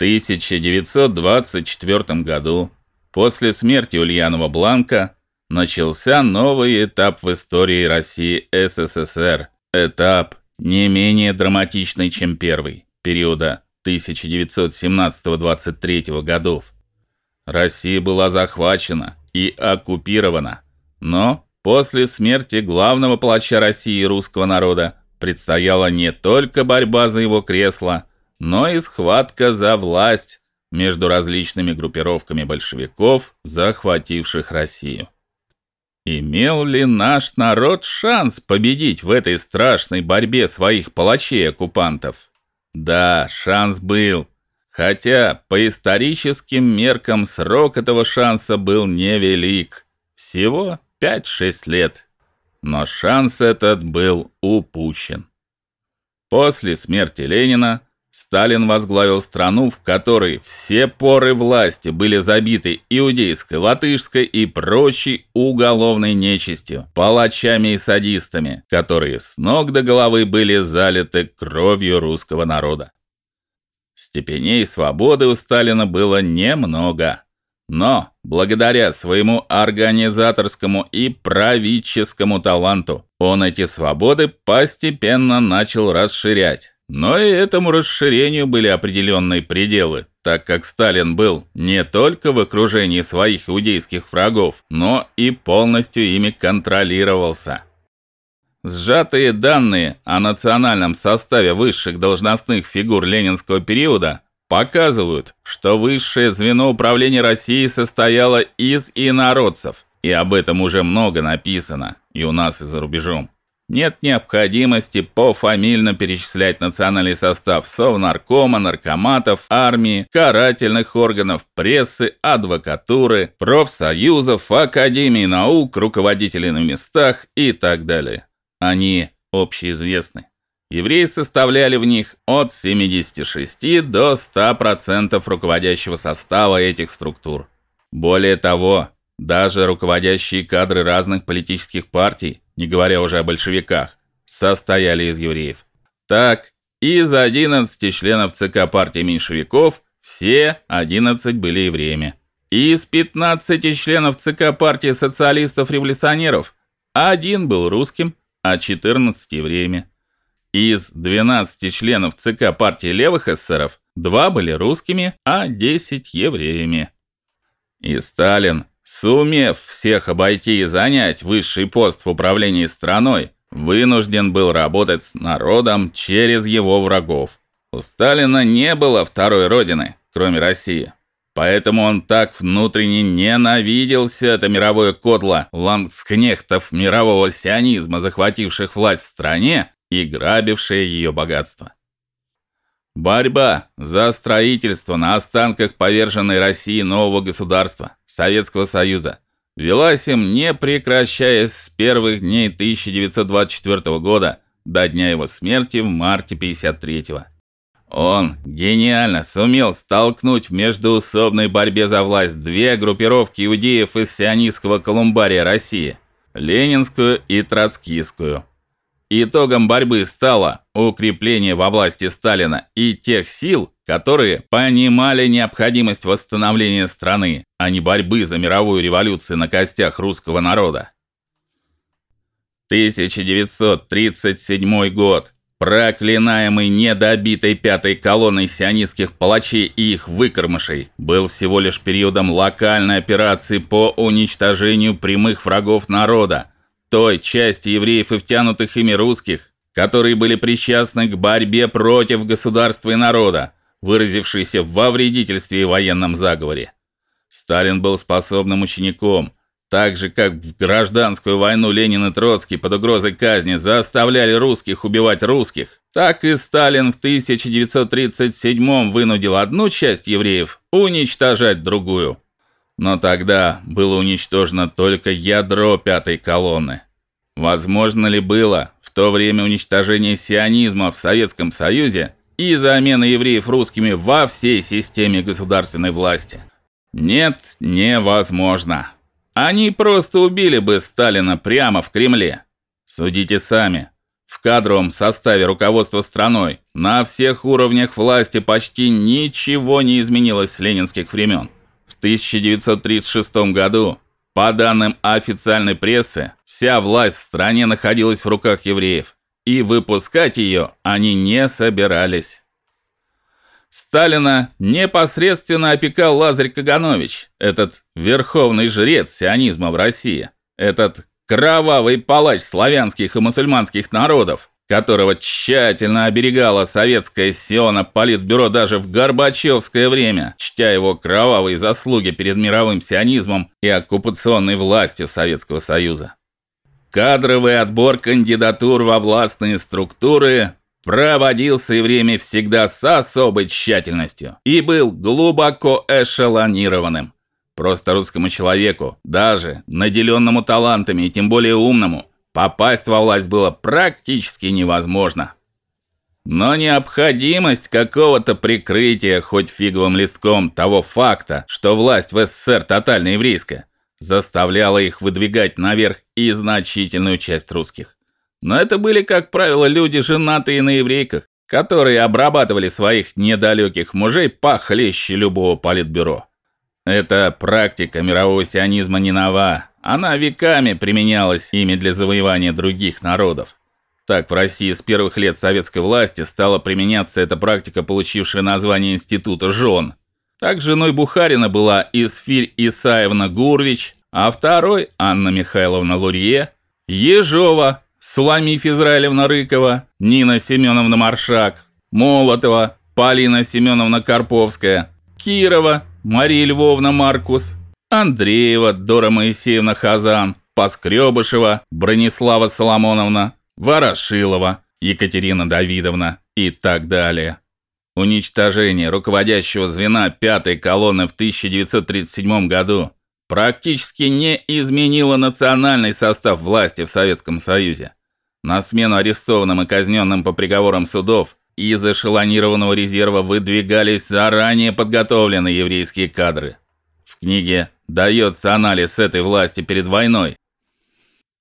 1924 году, после смерти Ульянова Бланка, начался новый этап в истории России СССР. Этап не менее драматичный, чем первый, периода 1917-23 годов. Россия была захвачена и оккупирована, но после смерти главного палача России и русского народа предстояла не только борьба за его кресло, но и схватка за власть между различными группировками большевиков, захвативших Россию. Имел ли наш народ шанс победить в этой страшной борьбе своих палачей-оккупантов? Да, шанс был. Хотя по историческим меркам срок этого шанса был невелик. Всего 5-6 лет. Но шанс этот был упущен. После смерти Ленина Сталин возглавил страну, в которой все поры власти были забиты иудейской, латышской и прочей уголовной нечистью, палачами и садистами, которые с ног до головы были залиты кровью русского народа. Степеней свободы у Сталина было немного, но благодаря своему организаторскому и правительскому таланту он эти свободы постепенно начал расширять но и этому расширению были определенные пределы, так как Сталин был не только в окружении своих иудейских врагов, но и полностью ими контролировался. Сжатые данные о национальном составе высших должностных фигур ленинского периода показывают, что высшее звено управления Россией состояло из инородцев, и об этом уже много написано и у нас, и за рубежом. Нет необходимости пофамильно перечислять национальный состав Совнаркома, наркоматов, армии, карательных органов, прессы, адвокатуры, профсоюзов, академий наук, руководителей на местах и так далее. Они общеизвестны. Евреи составляли в них от 76 до 100% руководящего состава этих структур. Более того, даже руководящие кадры разных политических партий не говоря уже о большевиках, состояли из евреев. Так, из 11 членов ЦК партии меньшевиков все 11 были евреями. Из 15 членов ЦК партии социалистов-революционеров один был русским, а 14 евреями. Из 12 членов ЦК партии левых эсеров два были русскими, а 10 евреями. И Сталин сумев всех обойти и занять высший пост в управлении страной, вынужден был работать с народом через его врагов. У Сталина не было второй родины, кроме России. Поэтому он так внутренне ненавидел все это мировое кодло ландскнехтов мирового сионизма, захвативших власть в стране и грабившие ее богатство. Борьба за строительство на останках поверженной России нового государства, Советского Союза, велась им не прекращаясь с первых дней 1924 года до дня его смерти в марте 53-го. Он гениально сумел столкнуть в междоусобной борьбе за власть две группировки иудеев из сионистского колумбария России: ленинскую и троцкистскую. Итогом борьбы стало укрепление во власти Сталина и тех сил, которые понимали необходимость восстановления страны, а не борьбы за мировую революцию на костях русского народа. 1937 год. Проклинаемый недобитой пятой колонной сионистских палачей и их выкормышей был всего лишь периодом локальной операции по уничтожению прямых врагов народа, той части евреев и втянутых ими русских, которые были причастны к борьбе против государства и народа, выразившейся во вредительстве и военном заговоре. Сталин был способным учеником, так же как в гражданскую войну Ленин и Троцкий под угрозой казни заставляли русских убивать русских, так и Сталин в 1937 вынудил одну часть евреев уничтожать другую но тогда было уничтожено только ядро пятой колонны. Возможно ли было в то время уничтожение сионизма в Советском Союзе и замена евреев русскими во всей системе государственной власти? Нет, невозможно. Они просто убили бы Сталина прямо в Кремле. Судите сами. В кадровом составе руководства страной на всех уровнях власти почти ничего не изменилось с ленинских времен. В 1936 году, по данным официальной прессы, вся власть в стране находилась в руках евреев, и выпускать ее они не собирались. Сталина непосредственно опекал Лазарь Каганович, этот верховный жрец сионизма в России, этот кровавый палач славянских и мусульманских народов, которого тщательно оберегала советская Сиона политбюро даже в Горбачевское время, чтя его кровавые заслуги перед мировым сионизмом и оккупационной властью Советского Союза. Кадровый отбор кандидатур во властные структуры проводился и время всегда с особой тщательностью и был глубоко эшелонированным. Просто русскому человеку, даже наделенному талантами и тем более умному, попасть во власть было практически невозможно. Но необходимость какого-то прикрытия хоть фиговым листком того факта, что власть в СССР тотально еврейская, заставляла их выдвигать наверх и значительную часть русских. Но это были, как правило, люди, женатые на еврейках, которые обрабатывали своих недалеких мужей похлеще любого политбюро. Эта практика мирового сионизма не нова. Она веками применялась ими для завоевания других народов. Так в России с первых лет советской власти стала применяться эта практика, получившая название института жен. Так женой Бухарина была Исфирь Исаевна Гурвич, а второй Анна Михайловна Лурье, Ежова Суламиф Израилевна Рыкова, Нина Семеновна Маршак, Молотова, Полина Семеновна Карповская, Кирова Мария Львовна Маркус, Андреева Дора Моисеевна Хазан, Поскребышева Бронислава Соломоновна, Ворошилова Екатерина Давидовна и так далее. Уничтожение руководящего звена пятой колонны в 1937 году практически не изменило национальный состав власти в Советском Союзе. На смену арестованным и казненным по приговорам судов из эшелонированного резерва выдвигались заранее подготовленные еврейские кадры. В книге дается анализ этой власти перед войной.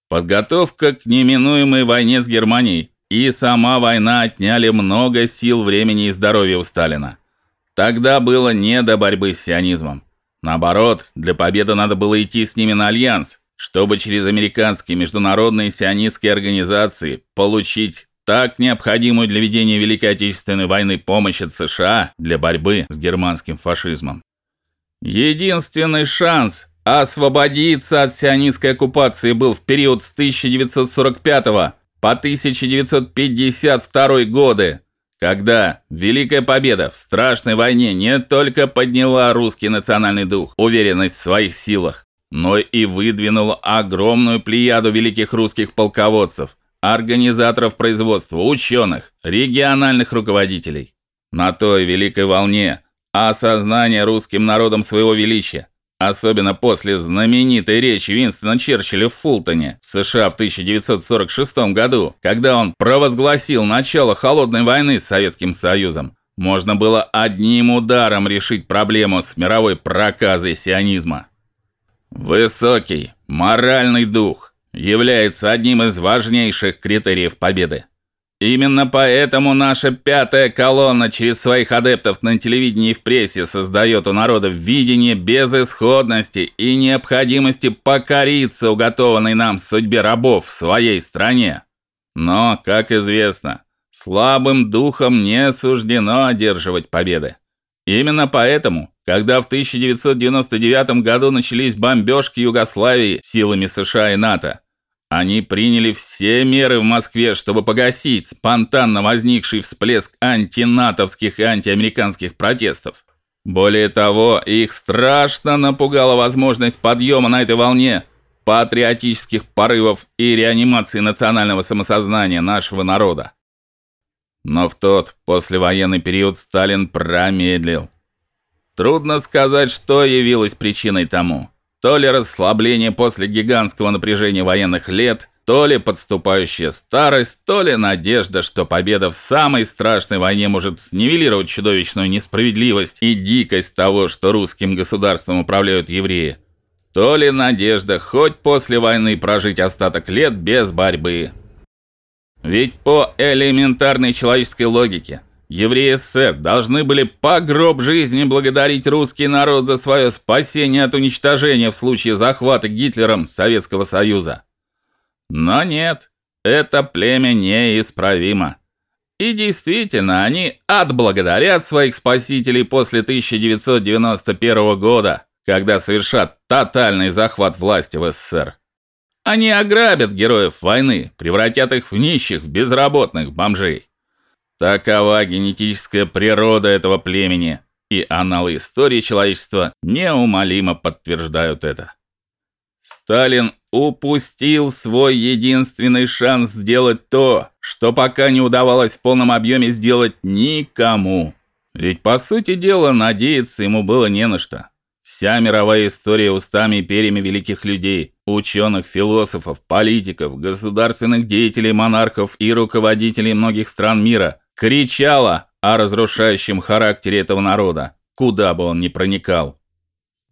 Подготовка к неминуемой войне с Германией и сама война отняли много сил, времени и здоровья у Сталина. Тогда было не до борьбы с сионизмом. Наоборот, для победы надо было идти с ними на альянс, чтобы через американские международные сионистские организации получить так необходимую для ведения Великой Отечественной войны помощь от США для борьбы с германским фашизмом. Единственный шанс освободиться от сионистской оккупации был в период с 1945 по 1952 годы, когда Великая Победа в страшной войне не только подняла русский национальный дух, уверенность в своих силах, но и выдвинула огромную плеяду великих русских полководцев, организаторов производства, ученых, региональных руководителей. На той великой волне осознания русским народом своего величия, особенно после знаменитой речи Винстона Черчилля в Фултоне, США в 1946 году, когда он провозгласил начало холодной войны с Советским Союзом, можно было одним ударом решить проблему с мировой проказой сионизма. Высокий моральный дух является одним из важнейших критериев победы. Именно поэтому наша пятая колонна через своих адептов на телевидении и в прессе создает у народа видение безысходности и необходимости покориться уготованной нам судьбе рабов в своей стране. Но, как известно, слабым духом не суждено одерживать победы. Именно поэтому, когда в 1999 году начались бомбежки Югославии силами США и НАТО, они приняли все меры в Москве, чтобы погасить спонтанно возникший всплеск антинатовских и антиамериканских протестов. Более того, их страшно напугала возможность подъема на этой волне патриотических порывов и реанимации национального самосознания нашего народа. Но в тот послевоенный период Сталин промедлил. Трудно сказать, что явилось причиной тому. То ли расслабление после гигантского напряжения военных лет, то ли подступающая старость, то ли надежда, что победа в самой страшной войне может снивелировать чудовищную несправедливость и дикость того, что русским государством управляют евреи. То ли надежда хоть после войны прожить остаток лет без борьбы. Ведь по элементарной человеческой логике евреи СССР должны были по гроб жизни благодарить русский народ за свое спасение от уничтожения в случае захвата Гитлером Советского Союза. Но нет, это племя неисправимо. И действительно, они отблагодарят своих спасителей после 1991 года, когда совершат тотальный захват власти в СССР. Они ограбят героев войны, превратят их в нищих, в безработных бомжей. Такова генетическая природа этого племени, и аналы истории человечества неумолимо подтверждают это. Сталин упустил свой единственный шанс сделать то, что пока не удавалось в полном объеме сделать никому. Ведь по сути дела надеяться ему было не на что. Вся мировая история устами и перьями великих людей, ученых, философов, политиков, государственных деятелей, монархов и руководителей многих стран мира кричала о разрушающем характере этого народа, куда бы он ни проникал.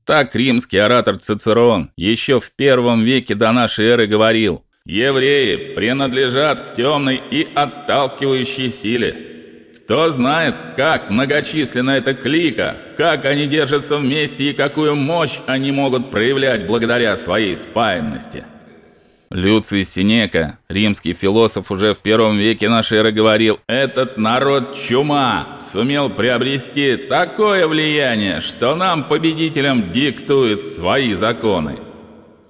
Так римский оратор Цицерон еще в первом веке до нашей эры говорил: "Евреи принадлежат к темной и отталкивающей силе. Кто знает, как многочисленна эта клика, как они держатся вместе и какую мощь они могут проявлять благодаря своей спаянности". Люций Синека, римский философ, уже в первом веке нашей эры говорил: "Этот народ чума сумел приобрести такое влияние, что нам победителям диктует свои законы".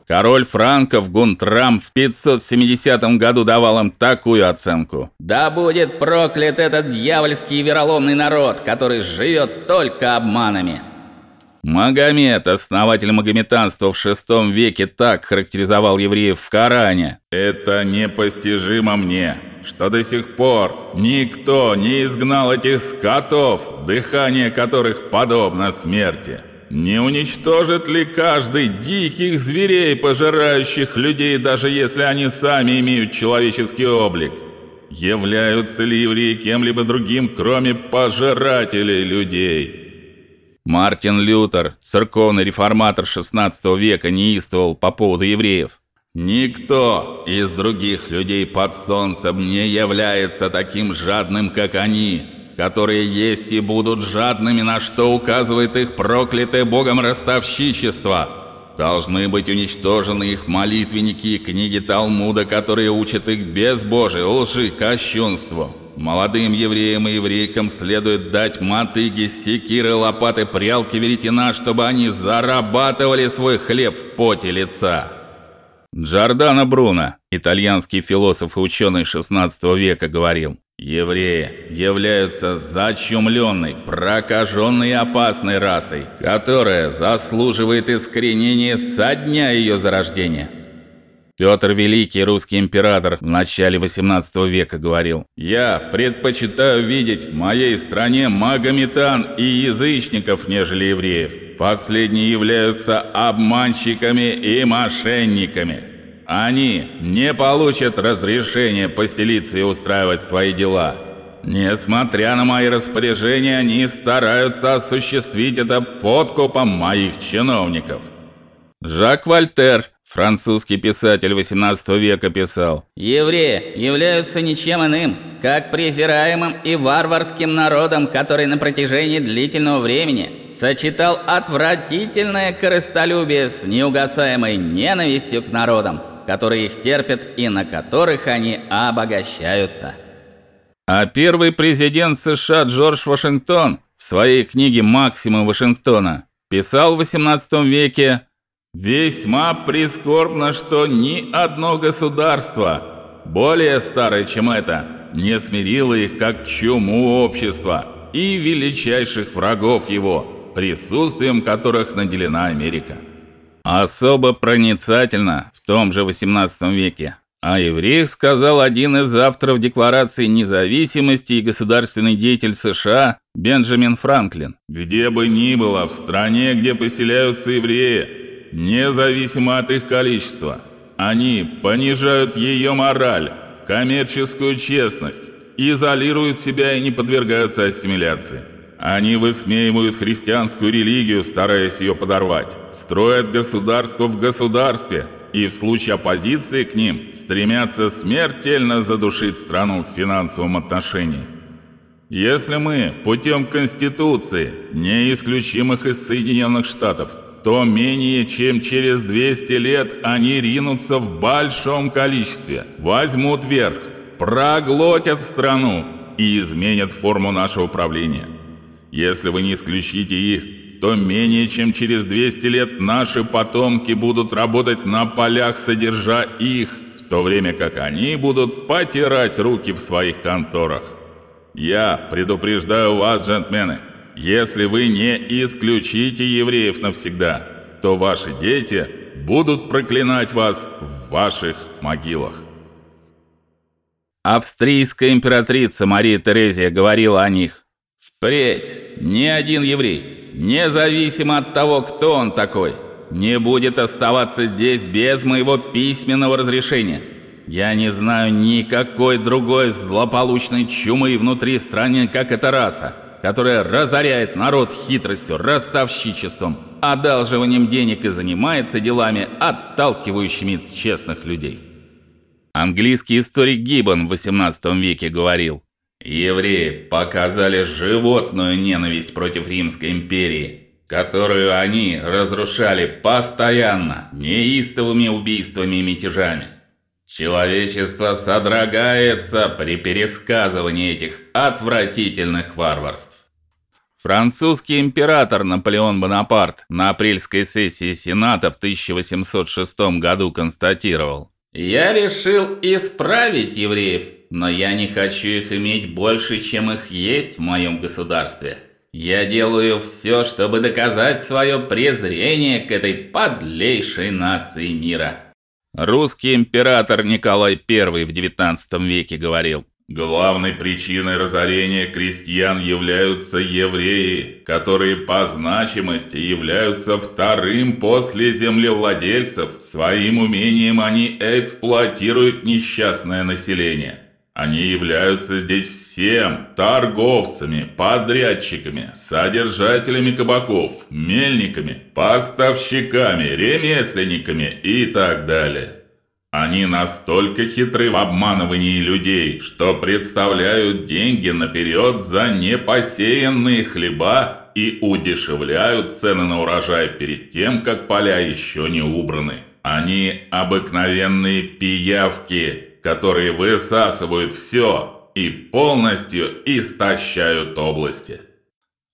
Король франков Гунтрам в 570 году давал им такую оценку: "Да будет проклят этот дьявольский вероломный народ, который живет только обманами". Магомед, основатель магометанства в VI веке, так характеризовал евреев в Коране: "Это непостижимо мне, что до сих пор никто не изгнал этих скотов, дыхание которых подобно смерти. Не уничтожит ли каждый диких зверей, пожирающих людей, даже если они сами имеют человеческий облик? Являются ли евреи кем-либо другим, кроме пожирателей людей?" Мартин Лютер, церковный реформатор XVI века, неистовал по поводу евреев. Никто из других людей под солнцем не является таким жадным, как они, которые есть и будут жадными, на что указывает их проклятое Богом ростовщичество. Должны быть уничтожены их молитвенники и книги Талмуда, которые учат их безбожию, лжи, кощунству. Молодым евреям и еврейкам следует дать мотыги, секиры, лопаты, прялки, веретена, чтобы они зарабатывали свой хлеб в поте лица. Джордано Бруно, итальянский философ и ученый XVI века, говорил: Евреи являются зачумленной, прокаженной и опасной расой, которая заслуживает искоренения со дня ее зарождения. Петр Великий, русский император, в начале XVIII века говорил: "Я предпочитаю видеть в моей стране магометан и язычников, нежели евреев. Последние являются обманщиками и мошенниками. Они не получат разрешения поселиться и устраивать свои дела. Несмотря на мои распоряжения, они стараются осуществить это подкупом моих чиновников". Жак Вольтер Французский писатель XVIII века писал: "Евреи являются ничем иным, как презираемым и варварским народом, который на протяжении длительного времени сочетал отвратительное корыстолюбие с неугасаемой ненавистью к народам, которые их терпят и на которых они обогащаются". А первый президент США Джордж Вашингтон в своей книге Максимум Вашингтона писал в XVIII веке Весьма прискорбно, что ни одно государство, более старое, чем это, не смирило их как чуму общества и величайших врагов его, присутствием которых наделена Америка. Особо проницательно в том же XVIII веке о евреях сказал один из авторов Декларации независимости и государственный деятель США Бенджамин Франклин. Где бы ни было в стране, где поселяются евреи, независимо от их количества. Они понижают ее мораль, коммерческую честность, изолируют себя и не подвергаются ассимиляции. Они высмеивают христианскую религию, стараясь ее подорвать, строят государство в государстве, и в случае оппозиции к ним стремятся смертельно задушить страну в финансовом отношении. Если мы путем Конституции не исключим их из Соединенных Штатов, то менее чем через 200 лет они ринутся в большом количестве, возьмут верх, проглотят страну и изменят форму нашего правления. Если вы не исключите их, то менее чем через 200 лет наши потомки будут работать на полях, содержа их, в то время как они будут потирать руки в своих конторах. Я предупреждаю вас, джентльмены, если вы не исключите евреев навсегда, то ваши дети будут проклинать вас в ваших могилах. Австрийская императрица Мария Терезия говорила о них: "Впредь ни один еврей, независимо от того, кто он такой, не будет оставаться здесь без моего письменного разрешения". Я не знаю никакой другой злополучной чумы внутри страны, как эта раса, которая разоряет народ хитростью, ростовщичеством, одалживанием денег и занимается делами, отталкивающими честных людей. Английский историк Гиббон в XVIII веке говорил: "Евреи показали животную ненависть против Римской империи, которую они разрушали постоянно неистовыми убийствами и мятежами. Человечество содрогается при пересказывании этих отвратительных варварств. Французский император Наполеон Бонапарт на апрельской сессии Сената в 1806 году констатировал: "Я решил исправить евреев, но я не хочу их иметь больше, чем их есть в моем государстве. Я делаю все, чтобы доказать свое презрение к этой подлейшей нации мира". Русский император Николай I в XIX веке говорил: Главной причиной разорения крестьян являются евреи, которые по значимости являются вторым после землевладельцев. Своим умением они эксплуатируют несчастное население. Они являются здесь всем торговцами, подрядчиками, содержателями кабаков, мельниками, поставщиками, ремесленниками и так далее. Они настолько хитры в обманывании людей, что представляют деньги наперед за непосеянные хлеба и удешевляют цены на урожай перед тем, как поля еще не убраны. Они обыкновенные пиявки, которые высасывают все и полностью истощают области.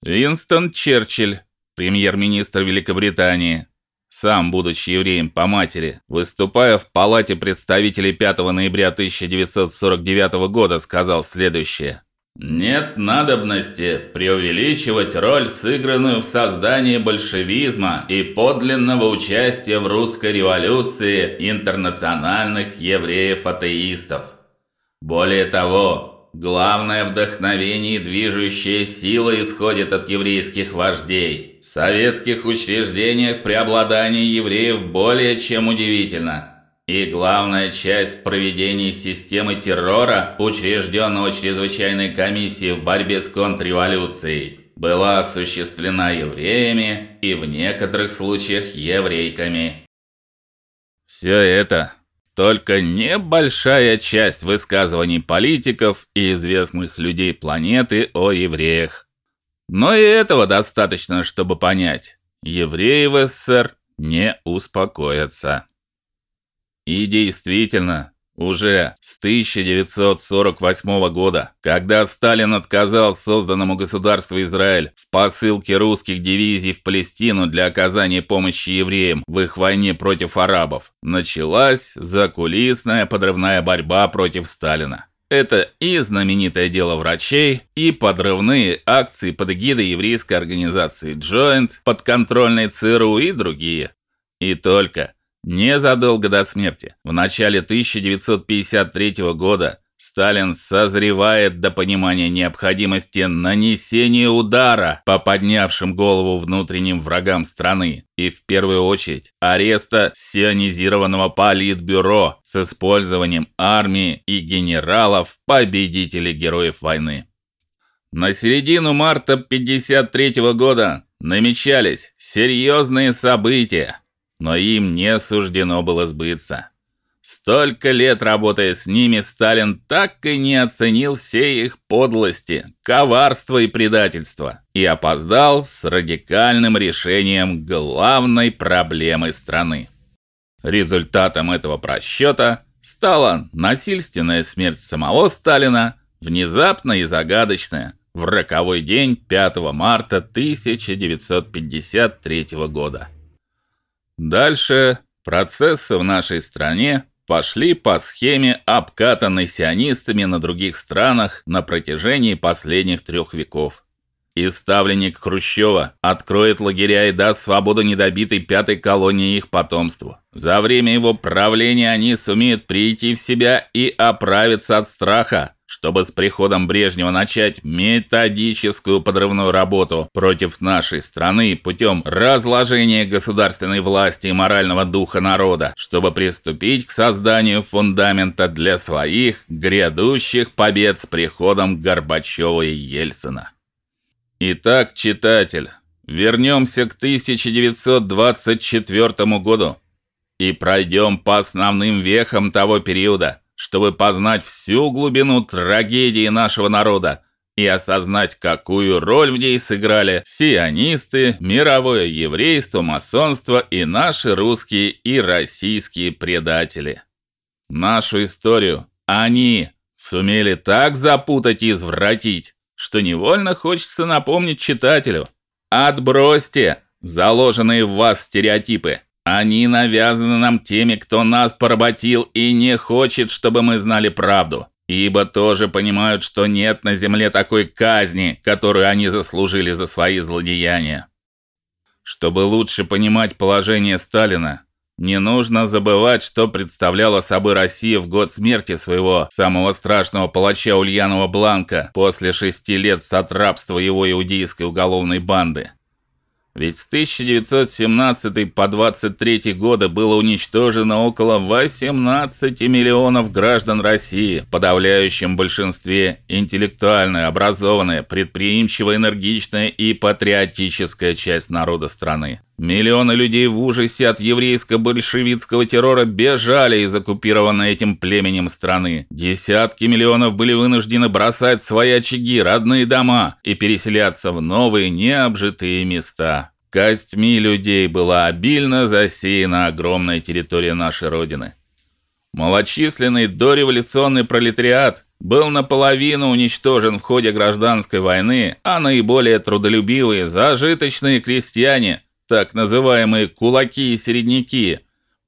Винстон Черчилль, премьер-министр Великобритании, сам будучи евреем по матери, выступая в Палате представителей 5 ноября 1949 года, сказал следующее: нет надобности преувеличивать роль, сыгранную в создании большевизма и подлинного участия в русской революции интернациональных евреев-атеистов. Более того, главное вдохновение и движущая сила исходит от еврейских вождей. В советских учреждениях преобладание евреев более чем удивительно – и главная часть проведения системы террора, учрежденного чрезвычайной комиссией в борьбе с контрреволюцией, была осуществлена евреями и в некоторых случаях еврейками. Все это только небольшая часть высказываний политиков и известных людей планеты о евреях. Но и этого достаточно, чтобы понять: евреи в СССР не успокоятся. И действительно, уже с 1948 года, когда Сталин отказал созданному государству Израиль в посылке русских дивизий в Палестину для оказания помощи евреям в их войне против арабов, началась закулисная подрывная борьба против Сталина. Это и знаменитое дело врачей, и подрывные акции под эгидой еврейской организации Joint, подконтрольной ЦРУ и другие. И только Незадолго до смерти, в начале 1953 года, Сталин созревает до понимания необходимости нанесения удара по поднявшим голову внутренним врагам страны и в первую очередь ареста сионизированного политбюро с использованием армии и генералов, победителей героев войны. На середину марта 53 года намечались серьезные события. Но им не суждено было сбыться. Столько лет работая с ними, Сталин так и не оценил все их подлости, коварство и предательство и опоздал с радикальным решением главной проблемы страны. Результатом этого просчета стала насильственная смерть самого Сталина, внезапная и загадочная, в роковой день 5 марта 1953 года. Дальше процессы в нашей стране пошли по схеме, обкатанной сионистами на других странах на протяжении последних трех веков. И ставленник Хрущева откроет лагеря и даст свободу недобитой пятой колонии их потомству. За время его правления они сумеют прийти в себя и оправиться от страха, чтобы с приходом Брежнева начать методическую подрывную работу против нашей страны путем разложения государственной власти и морального духа народа, чтобы приступить к созданию фундамента для своих грядущих побед с приходом Горбачева и Ельцина. Итак, читатель, вернемся к 1924 году и пройдем по основным вехам того периода чтобы познать всю глубину трагедии нашего народа и осознать, какую роль в ней сыграли сионисты, мировое еврейство, масонство и наши русские и российские предатели. Нашу историю они сумели так запутать и извратить, что невольно хочется напомнить читателю: отбросьте заложенные в вас стереотипы. Они навязаны нам теми, кто нас поработил и не хочет, чтобы мы знали правду. Ибо тоже понимают, что нет на земле такой казни, которую они заслужили за свои злодеяния. Чтобы лучше понимать положение Сталина, не нужно забывать, что представляла собой Россия в год смерти своего самого страшного палача Ульянова Бланка после шести лет сатрапства его иудейской уголовной банды. Ведь с 1917 по 23 годы было уничтожено около 18 миллионов граждан России, подавляющем большинстве интеллектуальная, образованная, предприимчивая, энергичная и патриотическая часть народа страны. Миллионы людей в ужасе от еврейско-большевистского террора бежали из оккупированной этим племенем страны. Десятки миллионов были вынуждены бросать свои очаги, родные дома и переселяться в новые необжитые места. Костьми людей была обильно засеяна огромная территория нашей родины. Малочисленный дореволюционный пролетариат был наполовину уничтожен в ходе гражданской войны, а наиболее трудолюбивые, зажиточные крестьяне так называемые кулаки и середняки,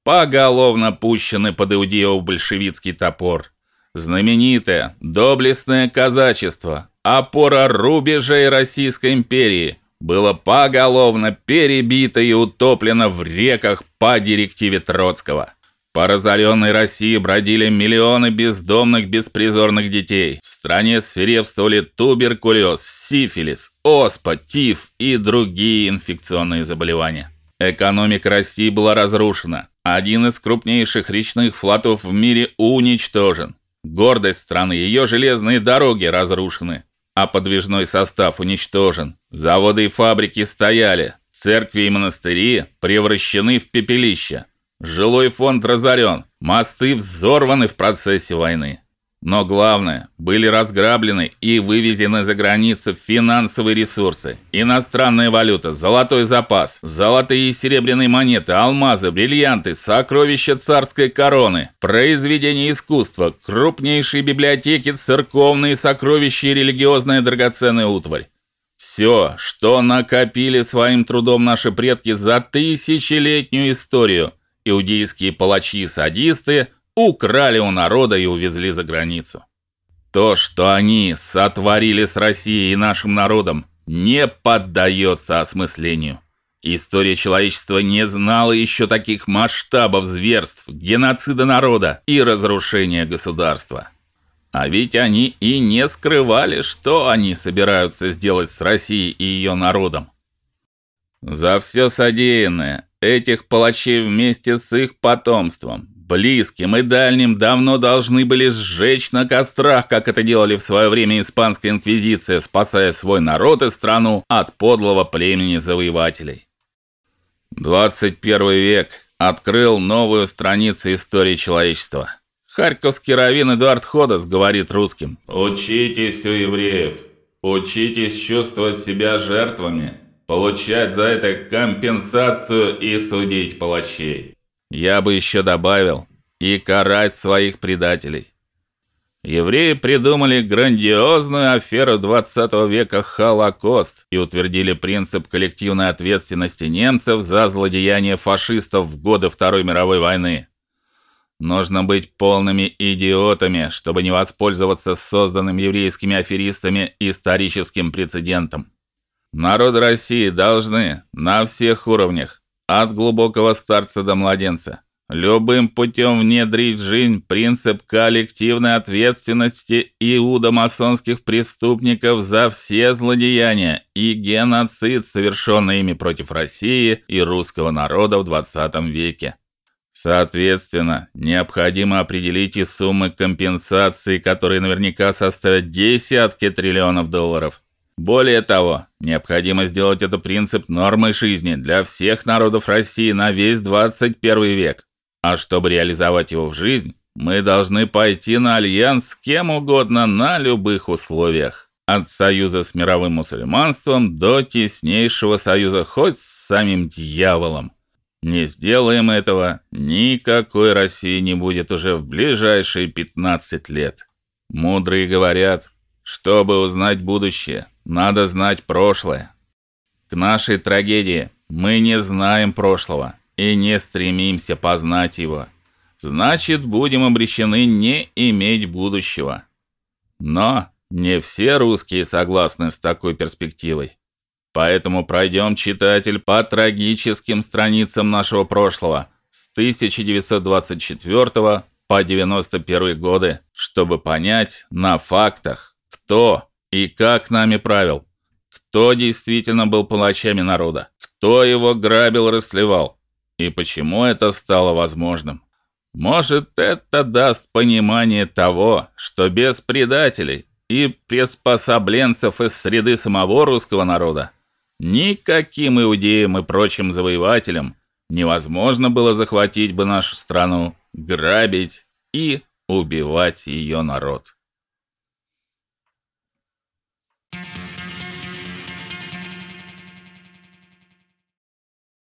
поголовно пущены под иудео-большевистский топор. Знаменитое, доблестное казачество, опора рубежей Российской империи, было поголовно перебито и утоплено в реках по директиве Троцкого. По разоренной России бродили миллионы бездомных беспризорных детей. В стране свирепствовали туберкулез, сифилис, оспа, тиф и другие инфекционные заболевания. Экономика России была разрушена. Один из крупнейших речных флотов в мире уничтожен. Гордость страны, ее железные дороги разрушены, а подвижной состав уничтожен. Заводы и фабрики стояли, церкви и монастыри превращены в пепелища. Жилой фонд разорен, мосты взорваны в процессе войны. Но главное, были разграблены и вывезены за границу финансовые ресурсы, иностранная валюта, золотой запас, золотые и серебряные монеты, алмазы, бриллианты, сокровища царской короны, произведения искусства, крупнейшие библиотеки, церковные сокровища и религиозная драгоценная утварь. Все, что накопили своим трудом наши предки за тысячелетнюю историю – иудейские палачи и садисты украли у народа и увезли за границу. То, что они сотворили с Россией и нашим народом, не поддается осмыслению. История человечества не знала еще таких масштабов зверств, геноцида народа и разрушения государства. А ведь они и не скрывали, что они собираются сделать с Россией и ее народом. За все содеянное этих палачей вместе с их потомством, близким и дальним, давно должны были сжечь на кострах, как это делали в свое время испанская инквизиция, спасая свой народ и страну от подлого племени завоевателей. 21 век открыл новую страницу истории человечества. Харьковский раввин Эдуард Ходос говорит русским: "Учитесь у евреев, учитесь чувствовать себя жертвами, получать за это компенсацию и судить палачей". Я бы еще добавил: и карать своих предателей. Евреи придумали грандиозную аферу 20 века Холокост и утвердили принцип коллективной ответственности немцев за злодеяния фашистов в годы Второй мировой войны. Нужно быть полными идиотами, чтобы не воспользоваться созданным еврейскими аферистами историческим прецедентом. Народ России должны на всех уровнях, от глубокого старца до младенца, любым путем внедрить в жизнь принцип коллективной ответственности иудомасонских преступников за все злодеяния и геноцид, совершенный ими против России и русского народа в 20 веке. Соответственно, необходимо определить и суммы компенсации, которые наверняка составят десятки триллионов долларов. Более того, необходимо сделать это принцип нормой жизни для всех народов России на весь 21 век. А чтобы реализовать его в жизнь, мы должны пойти на альянс с кем угодно на любых условиях. От союза с мировым мусульманством до теснейшего союза хоть с самим дьяволом. Не сделаем этого, никакой России не будет уже в ближайшие 15 лет. Мудрые говорят, чтобы узнать будущее, надо знать прошлое. К нашей трагедии мы не знаем прошлого и не стремимся познать его, значит, будем обречены не иметь будущего. Но не все русские согласны с такой перспективой. Поэтому пройдем, читатель, по трагическим страницам нашего прошлого с 1924 по 91 годы, чтобы понять на фактах, кто и как нами правил, кто действительно был палачами народа, кто его грабил, растлевал, и почему это стало возможным. Может, это даст понимание того, что без предателей и приспособленцев из среды самого русского народа никаким иудеям и прочим завоевателям невозможно было захватить бы нашу страну, грабить и убивать ее народ.